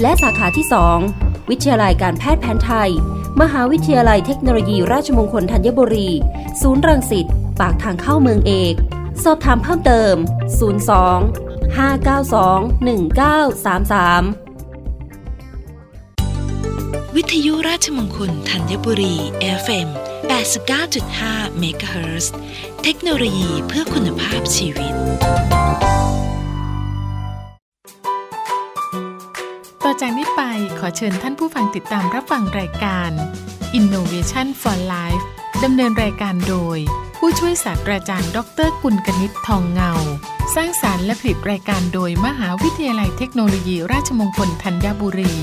และสาขาที่ 2 วิทยาลัยการแพทย์แผนไทย มหาวิทยาลัยเทคโนโลยีราชมงคลธัญบุรี ศูนย์รังสิต ปากทางเข้าเมืองเอก สอบถามเพิ่มเติม 02 592 1933 วิทยุราชมงคลธัญบุรี FM 89.5เมกะเฮิรตเทคโนโลยีเพื่อคุณภาพชีวิต จากนี้ไปขอเชิญท่านผู้ฟังติดตามรับฟังรายการ Innovation for Life ดำเนินรายการโดย ผู้ช่วยศาสตราจารย์ ดรกุลกนิษฐ์ทองเงา สร้างสารรค์และผลิตรายการโดยมหาวิทยาลัยเทคโนโลยีราชมงคลธัญบุรี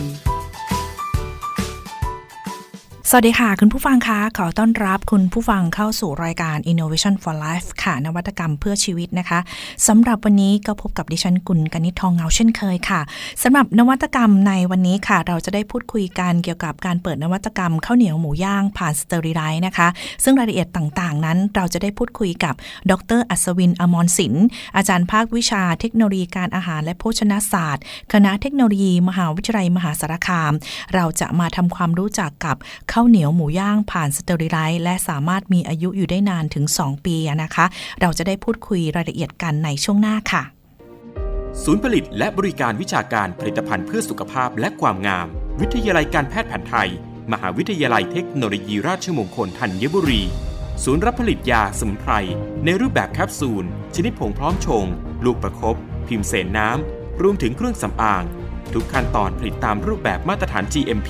สวัสดีค่ะ คุณผู้ฟังคะขอต้อนรับคุณผู้ฟังเข้าสู่รายการ Innovation for Life ค่ะ นวัตกรรมเพื่อชีวิตนะคะสำหรับวันนี้ก็พบกับดิฉันกุลกนิษฐ์ทองเงาเช่นเคยค่ะสำหรับนวัตกรรมในวันนี้ค่ะ เราจะได้พูดคุยกันเกี่ยวกับการเปิดนวัตกรรมข้าวเหนียวหมูย่างผ่าน sterilize นะคะ ซึ่งรายละเอียดต่างๆ นั้น เราจะได้พูดคุยกับ ดร อัศวินอมรศิลป์อาจารย์ภาควิชาเทคโนโลยีการอาหารและโภชนาศาสตร์ คณะเทคโนโลยี มหาวิทยาลัยมหาสารคาม เราจะมาทำความรู้จักกับข้าวเหนียวหมูย่างผ่าน sterilize และสามารถมีอายุอยู่ได้นานถึง 2 ปีนะคะ เราจะได้พูดคุยรายละเอียดกันในช่วงหน้าค่ะ ศูนย์ผลิตและบริการวิชาการผลิตภัณฑ์เพื่อสุขภาพและความงาม วิทยาลัยการแพทย์แผนไทย มหาวิทยาลัยเทคโนโลยีราชมงคลธัญบุรี ศูนย์รับผลิตยาสมุนไพรในรูปแบบแคปซูล ชนิดผงพร้อมชง ลูกประคบพิมพ์เสนน้ำรวมถึงเครื่องสำอาง ทุกขั้นตอนผลิตตามรูปแบบมาตรฐาน GMP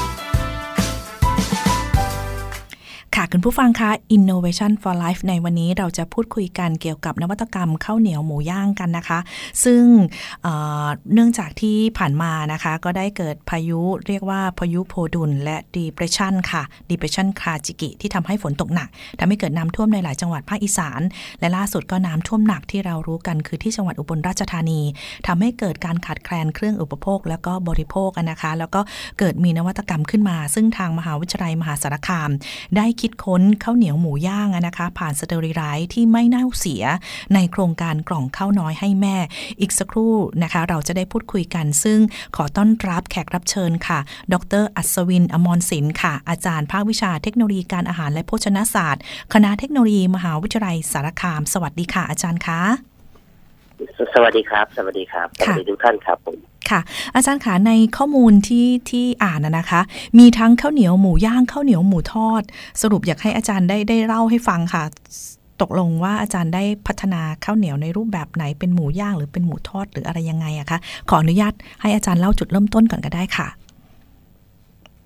คุณผู้ฟังคะ Innovation for Life ในวันนี้เราจะพูดคุยกันเกี่ยวกับนวัตกรรมข้าวเหนียวหมูย่างกันนะคะ ซึ่งเเนื่องจากที่ผ่านมานะคะ ก็ได้เกิดพายุเรียกว่าพายุโพดุลและ depression ค่ะ depression คาจิกิ ที่ทำให้ฝนตกหนักทำให้เกิดน้ำท่วมในหลายจังหวัดภาคอีสาน และล่าสุดก็น้ำท่วมหนักที่เรารู้กันคือที่จังหวัดอุบลราชธานีทำให้เกิดการขาดแคลนเครื่องอุปโภค แล้วก็บริโภคนะคะ แล้วก็เกิดมีนวัตกรรมขึ้นมา ซึ่งทางมหาวิทยาลัยมหาสารคาม ได้คิดค้นข้าวเหนียวหมูย่างนะคะ ผ่านสเตอริไรที่ไม่เน่าเสียในโครงการกล่องข้าวน้อยให้แม่ อีกสักครู่นะคะ เราจะได้พูดคุยกัน ซึ่งขอต้อนรับแขกรับเชิญค่ะ ดร อัศวิน อมรศิลป์ค่ะ อาจารย์ภาควิชาเทคโนโลยีการอาหารและโภชนาศาสตร์ คณะเทคโนโลยีมหาวิทยาลัยสารคาม สวัสดีค่ะ อาจารย์คะสวัสดีครับ สวัสดีครับ สวัสดีทุกท่านครับผม ค่ะ อาจารย์คะในข้อมูลที่ที่อ่านนะคะ มีทั้งข้าวเหนียวหมูย่างข้าวเหนียวหมูทอด สรุปอยากให้อาจารย์ได้ได้เล่าให้ฟังค่ะ ตกลงว่าอาจารย์ได้พัฒนาข้าวเหนียวในรูปแบบไหนเป็นหมูย่างหรือเป็นหมูทอดหรืออะไรยังไงอะคะขออนุญาตให้อาจารย์เล่าจุดเริ่มต้นก่อนก็ได้ค่ะ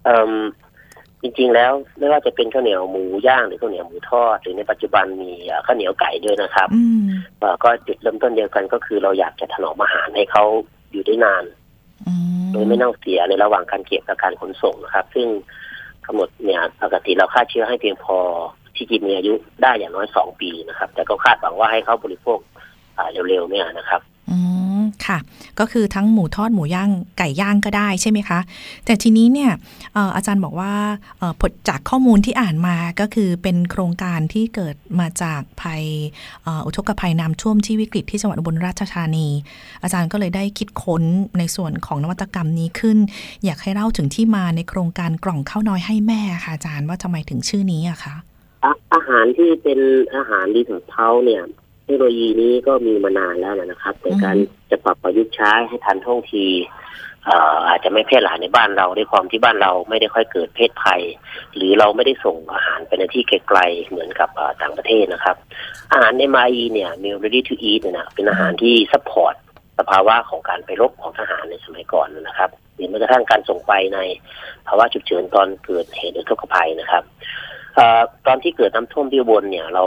เอ่อจริง ๆ แล้วไม่ว่าจะเป็นข้าวเหนียวหมูย่างหรือข้าวเหนียวหมูทอด หรือในปัจจุบันมีข้าวเหนียวไก่ด้วยนะครับก็จุดเริ่มต้นเดียวกันก็คือเราอยากจะถนอมอาหารให้เขา อยู่ได้นานโดยไม่เน่าเสียในระหว่างการเก็บกับการขนส่งนะครับ ซึ่งกำหนดเนี่ยปกติเราคาดเชื้อให้เพียงพอที่กินมีอายุได้อย่างน้อยสองปีนะครับ แต่ก็คาดหวังว่าให้เขาบริโภคเร็วๆเนี่ยนะครับ ค่ะ ก็คือทั้งหมูทอดหมูย่างไก่ย่างก็ได้ใช่ไหมคะ แต่ทีนี้เนี่ยอาจารย์บอกว่าผลจากข้อมูลที่อ่านมาก็คือเป็นโครงการที่เกิดมาจากภัยอุทกภัยน้ำท่วมที่วิกฤตที่จังหวัดอุบลราชธานี อาจารย์ก็เลยได้คิดค้นในส่วนของนวัตกรรมนี้ขึ้น อยากให้เล่าถึงที่มาในโครงการกล่องข้าวน้อยให้แม่ค่ะอาจารย์ว่าทำไมถึงชื่อนี้อะคะอาหารที่เป็นอาหารดีถึงเท้าเนี่ย เทคโนโลยีนี้ก็มีมานานแล้วนะครับแต่การจะปรับประยุกต์ใช้ให้ทันท่วงทีอาจจะไม่แพร่หลายในบ้านเราด้วยความที่บ้านเราไม่ได้ค่อยเกิดเพศภัย หรือเราไม่ได้ส่งอาหารไปในที่ไกลๆเหมือนกับต่างประเทศนะครับ อาหารในมาอีเนี่ยมี ready to eat เนี่ยนะเป็นอาหารที่ support สภาวะของการไปรบของทหารในสมัยก่อนนะครับหรือแม้กระทั่งการส่งไปในภาวะฉุกเฉินตอนเกิดเหตุอุทกภัยนะครับตอนที่เกิดน้ำท่วมที่อุบลเนี่ยเรา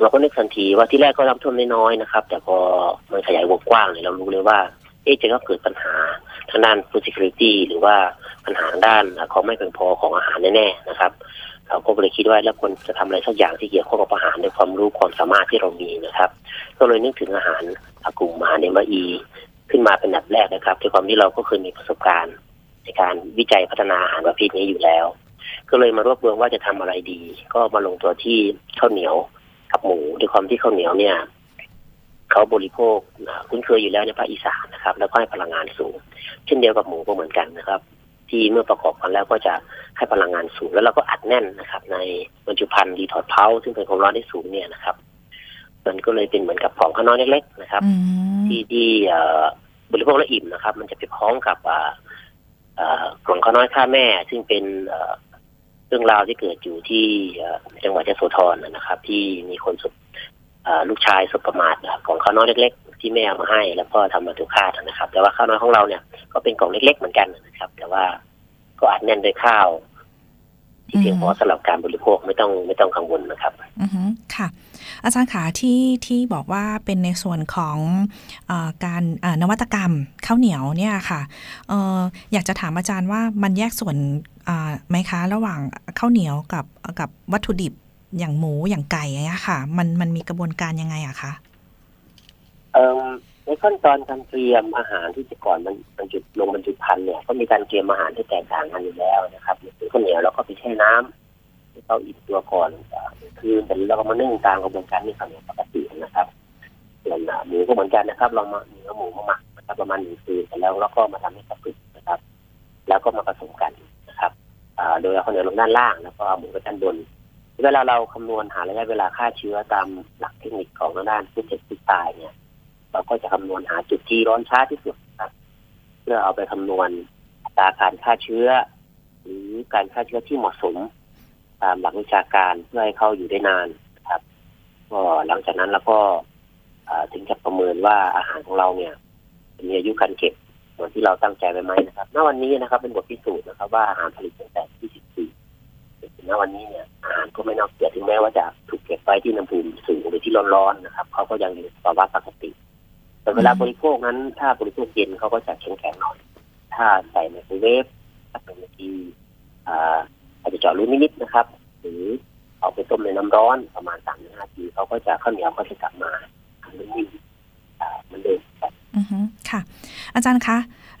เราก็นึกทันทีว่าที่แรกก็รับท่วมน้อยๆนะครับ แต่พอมันขยายวงกว้างเนี่ยเรารู้เลยว่า เอ๊ะจะก็เกิดปัญหาทางด้าน food security หรือว่าปัญหาด้านของไม่เพียงพอของอาหารแน่ๆนะครับเราก็เลยคิดว่าแล้วควรจะทำอะไรสักอย่างที่เกี่ยวข้องกับอาหารในความรู้ความสามารถที่เรามีนะครับ ก็เลยนึกถึงอาหารกลุ่มอาหารเอ็มอีขึ้นมาเป็นดับแรกนะครับด้วยความที่เราก็เคยมีประสบการณ์ ในการวิจัยพัฒนาอาหารประเภทนี้อยู่แล้ว ก็เลยมารวบรวมว่าจะทำอะไรดี ก็มาลงตัวที่ข้าวเหนียว กับหมูด้วยความที่ข้าวเหนียวเนี่ยเขาบริโภคคุ้นเคยอยู่แล้วในภาคอีสานนะครับ แล้วก็ให้พลังงานสูง เช่นเดียวกับหมูก็เหมือนกันนะครับ ที่เมื่อประกอบกันแล้วก็จะให้พลังงานสูง แล้วเราก็อัดแน่นนะครับ ในบรรจุภัณฑ์ดีถอดเผาซึ่งเป็นความร้อนที่สูงเนี่ยนะครับ มันก็เลยเป็นเหมือนกับของข้าวน้อยเล็กๆนะครับ ที่ที่บริโภคและอิ่มนะครับ มันจะไปพ้องกับกล่องข้าวน้อยข้าแม่ ซึ่งเป็น เรื่องราวที่เกิดอยู่ที่จังหวัดยโสธรนะครับ ที่มีคนสุดลูกชายสุประมาทของข้าวน้อยเล็ก ๆ ที่แม่เอามาให้ แล้วก็ทำมาถูกฆ่านะครับ แต่ว่าข้าวน้อยของเราเนี่ยก็เป็นกล่องเล็ก ๆ เหมือนกันนะครับ แต่ว่าก็อัดแน่นด้วยข้าวที่เพียงพอสำหรับการบริโภคไม่ต้องไม่ต้องกังวลนะครับ อือค่ะ อาจารย์ขาที่ที่บอกว่าเป็นในส่วนของอการนวัตกรรมข้าวเหนียวเนี่ยค่ะอออยากจะถามอาจารย์ว่ามันแยกส่วนไหมคะระหว่างข้าวเหนียวกับกับวัตถุดิบอย่างหมูอย่างไก่อย่างเงี้ยค่ะ มันมันมีกระบวนการยังไงอะคะในขั้นตอนการเตรียมอาหารที่จะก่อนมันบรรจุลงบรรจุภัณฑ์เนี่ยก็มีการเตรียมอาหารที่แตกต่างกันอยู่แล้วนะครับอย่างข้าวเหนียวเราก็ไปแช่น้ำ ให้เขาอิ่มตัวก่อนคืนแต่เราก็มานึ่งตามกระบวนการที่ข้าวเหนียวปกตินะครับส่วนหมูก็เหมือนกันนะครับ เรามาเนื้อหมูมาหมักนะครับประมาณหนึ่งคืนแล้วเราก็มาทำให้กระปุกนะครับ แล้วก็มาผสมกันนะครับโดยเอาข้าวเหนียวลงด้านล่างแล้วก็หมูไปด้านบนเวลาเราคำนวณหาระยะเวลาฆ่าเชื้อตามหลักเทคนิคของด้านผู้เจ็บผู้ตายเนี่ย เราก็จะคำนวณหาจุดที่ร้อนช้าที่สุดครับ เพื่อเอาไปคำนวณอัตราการฆ่าเชื้อ หรือการฆ่าเชื้อที่เหมาะสม ตามหลักวิชาการเพื่อให้เขาอยู่ได้นานนะครับ ก็หลังจากนั้นเราก็ถึงจะประเมินว่าอาหารของเราเนี่ย มีอายุการเก็บเหมือนที่เราตั้งใจไว้ไหมนะครับณวันนี้นะครับ เป็นบทพิสูจน์นะครับ ว่าอาหารผลิตตั้งแต่20ปีถึงณวันนี้เนี่ยอาหารก็ไม่น่าเสียถึงแม้ว่าจะถูกเก็บไว้ที่น้ำภูมิสูงหรือที่ร้อนๆนะครับเขาก็ยังอยู่ภาวะปกติแต่เวลาบริโภคนั้น ถ้าบริโภคเย็นเขาก็จะแข็งๆหน่อย ถ้าใส่ไมโครเวฟสักหนึ่งนาที อาจจะเจาะรูนิดๆนะครับ หรือเอาไปต้มในน้ำร้อนประมาณสามนาทีเขาก็จะข้าวเหนียวก็จะกลับมานิ่มๆมันเดิมอือฮึค่ะ อาจารย์คะ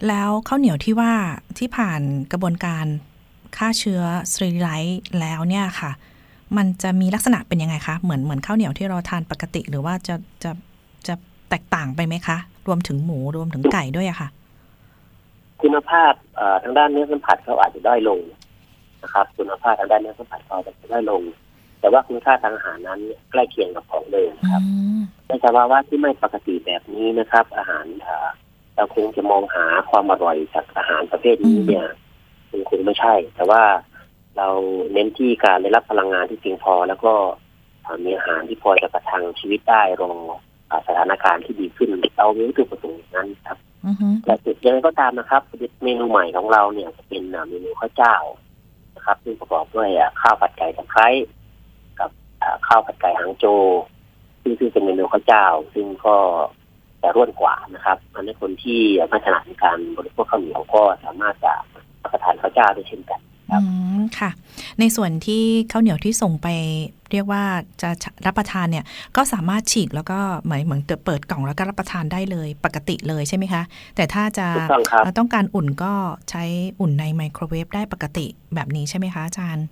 แล้วข้าวเหนียวที่ว่าที่ผ่านกระบวนการฆ่าเชื้อสตรีไลท์แล้วเนี่ยค่ะ มันจะมีลักษณะเป็นยังไงคะ เหมือนเหมือนข้าวเหนียวที่เราทานปกติหรือว่าจะจะจะแตกต่างไปไหมคะ รวมถึงหมูรวมถึงไก่ด้วยอะค่ะ คุณภาพทางด้านเนื้อสัมผัสเขาอาจจะด้อยลง นะครับ คุณภาพทางด้านเนื้อสัมผัสเขาจะด้อยลง แต่ว่าคุณค่าทางอาหารนั้นใกล้เคียงกับของเดิมครับในสภาวะที่ไม่ปกติแบบนี้นะครับ อาหารเราคงจะมองหาความอร่อยจากอาหารประเภทนี้เนี่ยคงคงไม่ใช่ แต่ว่าเราเน้นที่การได้รับพลังงานที่เพียงพอ แล้วก็มีอาหารที่พอจะประทังชีวิตได้รองสถานการณ์ที่ดีขึ้นเรามีวัตถุประสงค์นั้นครับแต่ยังไงก็ตามนะครับเมนูใหม่ของเราเนี่ยจะเป็นเมนูข้าวเจ้า นะครับซึ่งประกอบด้วยข้าวผัดไก่ตะไคร้กับข้าวผัดไก่หางโจซึ่งซึ่งเป็นเมนูข้าวเจ้า ซึ่งก็จะร่วนกว่านะครับอันนี้คนที่ไม่ถนัดในการบริโภคข้าวเหนียวก็สามารถจะรับประทานข้าวเจ้าได้เช่นกัน อืมค่ะ ในส่วนที่ข้าวเหนียวที่ส่งไป เรียกว่าจะรับประทานเนี่ย ก็สามารถฉีกแล้วก็เหมือนเหมือนเปิดกล่องแล้วก็รับประทานได้เลยปกติเลยใช่ไหมคะ แต่ถ้าจะต้องการอุ่นก็ใช้อุ่นในไมโครเวฟได้ปกติแบบนี้ใช่ไหมคะอาจารย์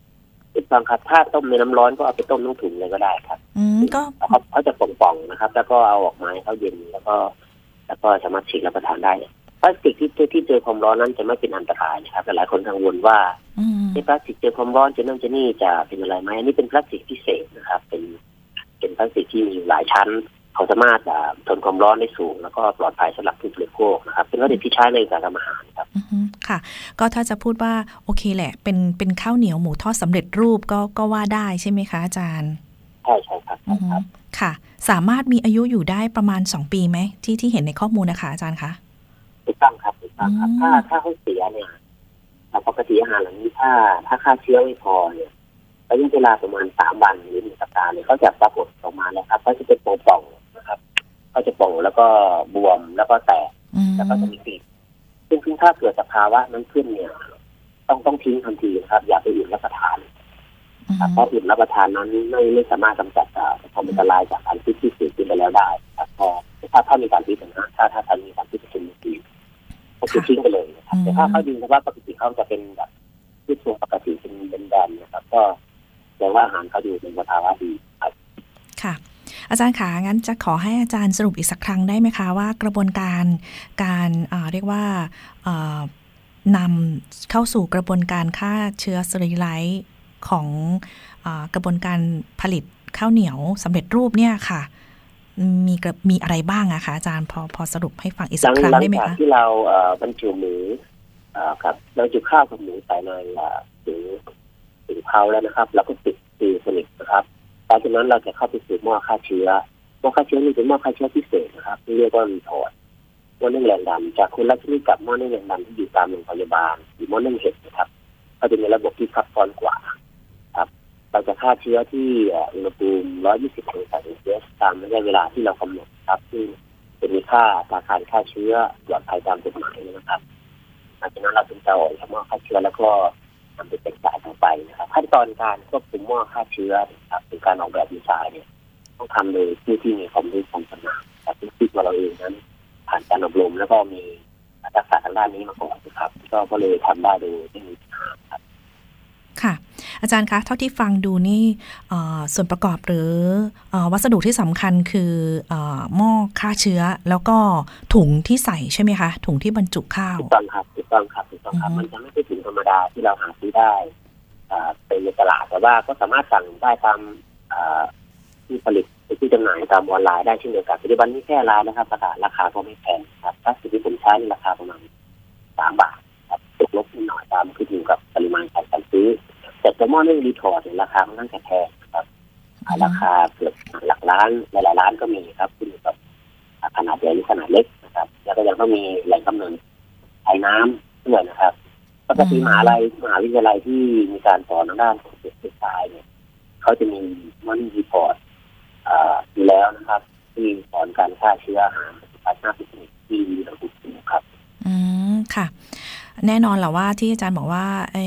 ถูกต้องครับถ้าต้มในน้ำร้อนก็เอาไปต้มน้ำถุงเลยก็ได้ครับ อืมก็เขาเขาจะป่องๆนะครับ แล้วก็เอาออกมาให้เขาเย็นแล้วก็ แล้วก็สามารถฉีกรับประทานได้พ ลาสติกที่ที่เจอความร้อนนั้นจะไม่เป็นอันตรายนะครับแต่หลายคนกังวลว่าในพลาสติกเจอความร้อนจะนั่นจะนี่จะเป็นอะไรไหมอันนี้เป็นพลาสติกพิเศษนะครับ เป็น เป็นพลาสติกที่มีอยู่หลายชั้นเขาสามารถทนความร้อนได้สูง แล้วก็ปลอดภัยสำหรับผู้บริโภคนะครับ เป็นวัตถุที่ใช้ในการทำอาหารครับค่ะ ก็ถ้าจะพูดว่าโอเคแหละ เป็นเป็นข้าวเหนียวหมูทอดสำเร็จรูปก็ก็ว่าได้ใช่ไหมคะอาจารย์ใช่ใช่ครับค่ะ สามารถมีอายุอยู่ได้ประมาณสองปีไหมที่ที่เห็นในข้อมูลนะคะอาจารย์คะ ถูกต้องครับถูกต้องครับ ถ้าถ้าเขาเสียเนี่ยปกติอาหารเหล่านี้ถ้า ถ้าค่าเชื้อไม่พอเนี่ยระยะเวลาประมาณสามวันหรือหนึ่งสัปดาห์เนี่ยเขาจะปรากฏออกมาแล้วครับเขาจะเป็นโป่องนะครับเขาจะป่องแล้วก็บวมแล้วก็แตกแล้วก็จะมีปีกซึ่งถ้าเกิดสภาวะนั้นขึ้นเนี่ย ต้องต้องทิ้งทันทีครับ อย่าไปอื่นรับประทานเพราะอื่นรับประทานนั้นไม่ไม่สามารถกำจัดความอันตรายจากการที่ที่เสียชีวิตไปแล้วได้ครับพอถ้าถ้ามีการพิจารณาถ้าถ้าถ้ามีการพิจารณาดี ก็คือทิ้งไปเลยนะครับแต่ถ้าเขาดินว่าปกติเขาจะเป็นแบบpouch ทรงปกติเป็นเป็นแบนนะครับ ก็แปลว่าอาหารเขาอยู่ในสภาวะดีครับค่ะอาจารย์ขางั้นจะขอให้อาจารย์สรุปอีกสักครั้งได้ไหมคะว่ากระบวนการการเรียกว่านำเข้าสู่กระบวนการฆ่าเชื้อ sterilize ของกระบวนการผลิตข้าวเหนียวสำเร็จรูปเนี่ยค่ะ มีมีอะไรบ้างอะคะอาจารย์พอพอสรุปให้ฟังอีกสักครั้งได้ไหมคะที่เราบรรจุหมูครับเราจุข้าวกับหมูใส่ในถึงถึงเผาแล้วนะครับ เราก็ปิดตีสนิทนะครับหลังจากนั้นเราจะเข้าไปสู่หม้อฆ่าเชื้อหม้อฆ่าเชื้อนี่เป็นหม้อฆ่าเชื้อพิเศษนะครับที่เรียกว่ารีทอร์ดหม้อนึ่งแรงดันจากคุณลักษณะกับหม้อนึ่งแรงดันที่อยู่ตามโรงพยาบาลหรือหม้อนึ่งเห็ดนะครับเขาจะมีระบบที่ซับซ้อนกว่า เราจะฆ่าเชื้อที่อุณหภูมิ 120 องศาเซลเซียสตามระยะเวลาที่เรากำหนดครับซึ่งจะมีค่าตาคารฆ่าเชื้อปลอดภัยตามกฎหมายนะครับหลังจากนั้นเราถึงจะออกหม้อฆ่าเชื้อแล้วก็นำไปเป็นสายต่อไปนะครับขั้นตอนการควบคุมหม้อฆ่าเชื้อครับเป็นการออกแบบดีไซน์เนี่ยต้องทำโดยผู้ที่มีความรู้ความชำนาญแต่ที่ตัวเราเองนั้น ผ่านการอบรมแล้วก็มีทักษะทางด้านนี้มาก่อนนะครับ ก็เลยทำได้โดยไม่มีปัญหาครับ ค่ะ อาจารย์คะเท่าที่ฟังดูนี่ส่วนประกอบหรือวัสดุที่สำคัญคือหม้อฆ่าเชื้อ แล้วก็ถุงที่ใส่ใช่ไหมคะถุงที่บรรจุข้าวถูกต้องครับถูกต้องครับถูกต้องครับมันจะไม่ใช่ถุงธรรมดาที่เราหาซื้อได้เป็นในตลาดแต่ว่าก็สามารถสั่งได้ตามที่ผลิตที่จำหน่ายตามออนไลน์ได้เช่นเดียวกันปัจจุบันนี้แค่ร้านนะครับประกาศราคาก็ไม่แพงครับถ้าสิ่งที่ผมใช้ในราคาประมาณสามบาทครับตกลบนิดหน่อยตามขึ้นอยู่กับปริมาณการซื้อ แต่ตัวหม้อนึ่ง retort เนี่ยราคาค่อนข้างแพงครับราคาเกือบหลักล้านหลายๆล้านก็มีครับขึ้นอยู่กับขนาดใหญ่หรือขนาดเล็กนะครับ แล้วก็ยังต้องมีแหล่งกำเนิดไอ้น้ำด้วยนะครับปกติมหาลัยมหาวิทยาลัยที่มีการสอนทางด้านของเด็กศึกษาเนี่ยเขาจะมีหม้อนึ่ง retort อยู่แล้วนะครับ ที่สอนการฆ่าเชื้ออาหารปัจจุบันที่เราดูครับ อืมค่ะ แน่นอนแหละว่าที่อาจารย์บอกว่าไอ้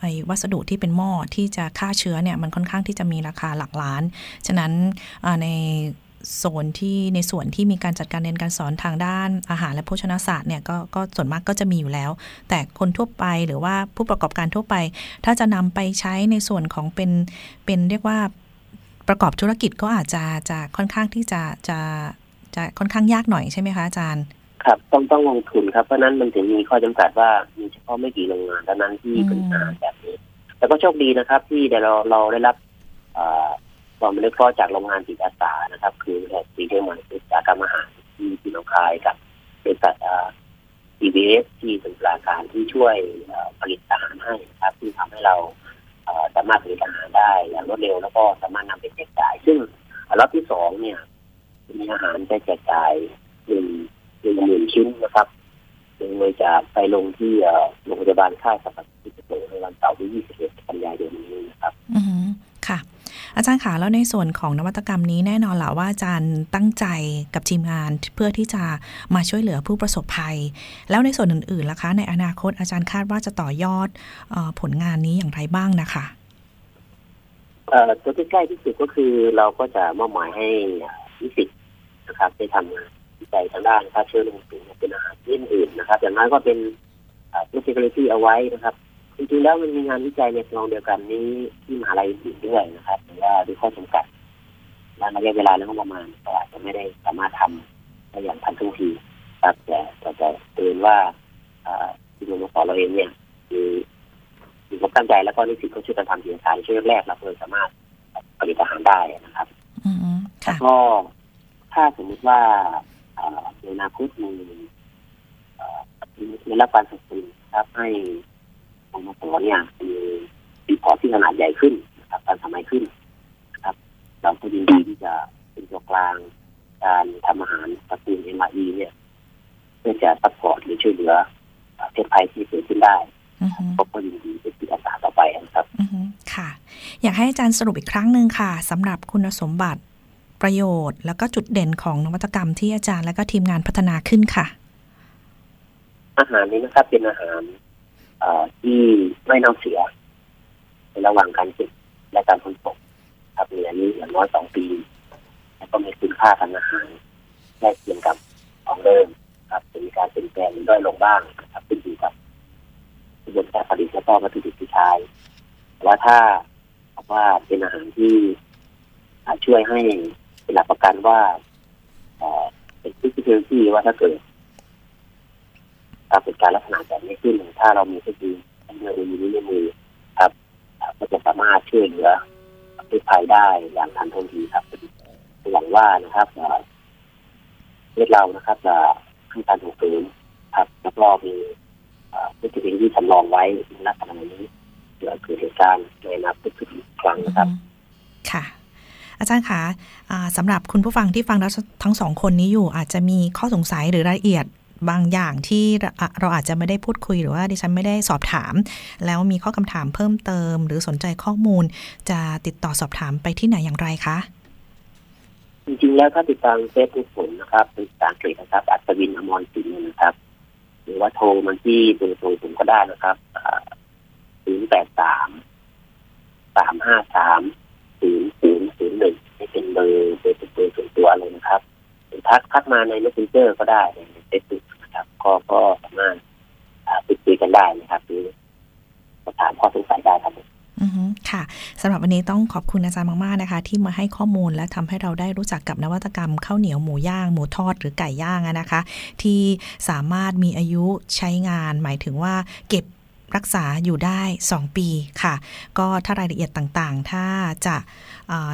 ไอ้วัสดุที่เป็นหม้อที่จะฆ่าเชื้อเนี่ยมันค่อนข้างที่จะมีราคาหลักล้าน ฉะนั้นในโซนที่ในส่วนที่มีการจัดการเรียนการสอนทางด้านอาหารและโภชนาศาสตร์เนี่ยก็ก็ส่วนมากก็จะมีอยู่แล้ว แต่คนทั่วไปหรือว่าผู้ประกอบการทั่วไป ถ้าจะนำไปใช้ในส่วนของเป็นเป็นเรียกว่าประกอบธุรกิจก็อาจจะจะค่อนข้างที่จะจะจะค่อนข้างยากหน่อยใช่ไหมคะอาจารย์ ครับต้องต้องลงทุนครับเพราะนั้นมันถึงมีข้อจำกัดว่ามีเฉพาะไม่กี่โรงงานเท่านั้นที่เป็นอาหารแบบนี้ แต่ก็โชคดีนะครับ ที่เดี๋ยวเราเราได้รับความเมล็ดเพาะจากโรงงานจิตอาสานะครับ คือแห่สีเดียมันอุตสาหกรรมอาหารที่ที่น้องคายกับบริษัทอีบีเอสที่เป็นปราการที่ช่วยผลิตอาหารให้นะครับ ที่ทำให้เราสามารถผลิตอาหารได้อย่างรวดเร็วแล้วก็สามารถนำไปแจกจ่าย ซึ่งรอบที่สองเนี่ย มีอาหารจะแจกจ่ายหนึ่ง หนึ่งหมื่นชิ้นนะครับซึ่งเลยจะไปลงที่โรงพยาบาลค่ายสรรพสินค้าในวันเสาร์ที่21กันยายนนี้นะครับอือค่ะ อาจารย์ขาแล้วในส่วนของนวัตกรรมนี้แน่นอนแหละว่าอาจารย์ตั้งใจกับทีมงานเพื่อที่จะมาช่วยเหลือผู้ประสบภัย แล้วในส่วนอื่นๆล่ะคะ ในอนาคตอาจารย์คาดว่าจะต่อยอดอผลงานนี้อย่างไรบ้างนะคะตัวที่ใกล้ที่สุดก็คือเราก็จะมอบหมายให้นิสิตนะครับได้ทำงาน วิจัยทางด้านฆ่าเชื้อลงสู่เป็นอาหารชนิดอื่นนะครับ อย่างนั้นก็เป็นตัวเทคโนโลยีเอาไว้นะครับจริงๆแล้วมันมีงานวิจัยในทางเดียวกันนี้ที่มหาลัยอื่นด้วยนะครับแต่ว่าด้วยข้อจำกัดและระยะเวลาและงบประมาณก็อาจจะไม่ได้สามารถทำได้อย่างทันท่วงทีครับแต่แต่เตือนว่าที่โรงเรียนเราเองเนี่ยคือมีความตั้งใจแล้วก็นิสิตก็ช่วยกันทำเสียงสายช่วยแรกเราเลยสามารถผลิตอาหารได้นะครับแล้วก็ถ้าสมมติว่า ในอนาคตมีในรับการสนับสนุนครับให้องค์กรเนี่ยมี retort ที่ขนาดใหญ่ขึ้นนะครับการทำให้ขึ้นนะครับ เราก็ยินดีที่จะเป็นตัวกลางการทำอาหารตระกูล MREเนี่ย เพื่อจะ support หรือช่วยเหลือประเทศไทยที่เกิดขึ้นได้ก็ยินดีเป็นจิตอาสาต่อไปครับค่ะ อยากให้อาจารย์สรุปอีกครั้งหนึ่งค่ะสำหรับคุณสมบัติ ประโยชน์ แล้วก็จุดเด่นของนวัตกรรมที่อาจารย์ และก็ทีมงานพัฒนาขึ้นค่ะ อาหารนี้นะครับเป็นอาหารที่ไม่น่าเสีย ในระหว่างการเก็บและการขนส่งครับมีอันนี้อย่างน้อยสองปี แล้วก็มีคุณค่าทางอาหารแค่เคียงกับของเดิมครับจะมีการเปลี่ยนแปลงด้อยลงบ้างครับขึ้นอยู่กับกระบวนการผลิตและก็วัตถุดิบที่ใช้แต่ว่าถ้าบอกว่าเป็นอาหารที่ช่วยให้ เป็นหลักประกันว่าเป็นที่ที่ที่ว่าถ้าเกิดการเป็นการลักษณะแบบนี้ขึ้นถ้าเรามีเทคโนโลยีเทคโนโลยีนี้ในมือครับก็จะสามารถช่วยเหลือประเทศไทยได้อย่างทันท่วงทีครับหวังว่านะครับประเทศเรานะครับจะให้การถูกฝืนครับแล้วก็มีเทคโนโลยีสำรองไว้ในลักษณะนี้เกิดเหตุการณ์ในอนาคตอีกครั้งนะครับ ค่ะ อาจารย์คะสำหรับคุณผู้ฟังที่ฟังแล้วทั้งสองคนนี้อยู่ อาจจะมีข้อสงสัยหรือรายละเอียดบางอย่างที่เราอาจจะไม่ได้พูดคุยหรือว่าดิฉันไม่ได้สอบถาม แล้วมีข้อคำถามเพิ่มเติม หรือสนใจข้อมูล จะติดต่อสอบถามไปที่ไหนอย่างไรคะจริงๆแล้วถ้าติดตามเฟซบุ๊กผมนะครับเป็นภาษาอังกฤษนะครับ อัศวินอมรสินนะครับ หรือว่าโทรมาที่เบอร์โทรผมก็ได้นะครับศูนย์แปดสามสามห้าสาม ศูนย์หนึ่เป็นเบอร์เบอร์เบอร์ส่วนตัวเลยนะครับทักทักมาใน messenger ก็ได้ในเฟซบุ๊กนะครับ ก็ก็สามารถพูดคุยกันได้นะครับหรือถามข้อสงสัยได้ครับอือือฮึค่ะสำหรับวันนี้ต้องขอบคุณอาจารย์มาก ๆ นะคะ ที่มาให้ข้อมูลและทำให้เราได้รู้จักกับนวัตกรรมข้าวเหนียวหมูย่าง หมูทอดหรือไก่ย่างนะคะ ที่สามารถมีอายุใช้งาน หมายถึงว่าเก็บ รักษาอยู่ได้ 2 ปีค่ะ ก็ถ้ารายละเอียดต่างๆ ถ้าจะ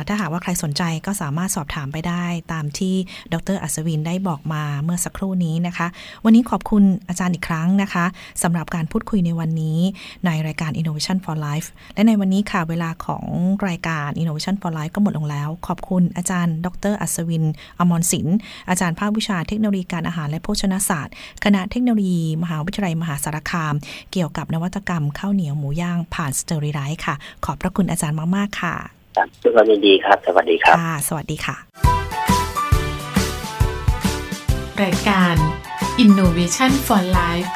ถ้าหากว่าใครสนใจก็สามารถสอบถามไปได้ตามที่ดรอัศวินได้บอกมาเมื่อสักครู่นี้นะคะ วันนี้ขอบคุณอาจารย์อีกครั้งนะคะสำหรับการพูดคุยในวันนี้ในรายการ Innovation for Life และในวันนี้ค่ะเวลาของรายการ Innovation for Life ก็หมดลงแล้ว ขอบคุณอาจารย์ ดรอัศวิน อมรศิลป์อาจารย์ภาควิชาเทคโนโลยีการอาหารและโภชนาศาสตร์ คณะเทคโนโลยี มหาวิทยาลัยมหาสารคาม เกี่ยวกับนวัตกรรมข้าวเหนียวหมูย่างผ่านสเตอริไรต์ค่ะ ขอบพระคุณอาจารย์มาก ๆ ค่ะครับด้วยความยินดีครับ สวัสดีครับค่ะสวัสดีค่ะ รายการ Innovation for Life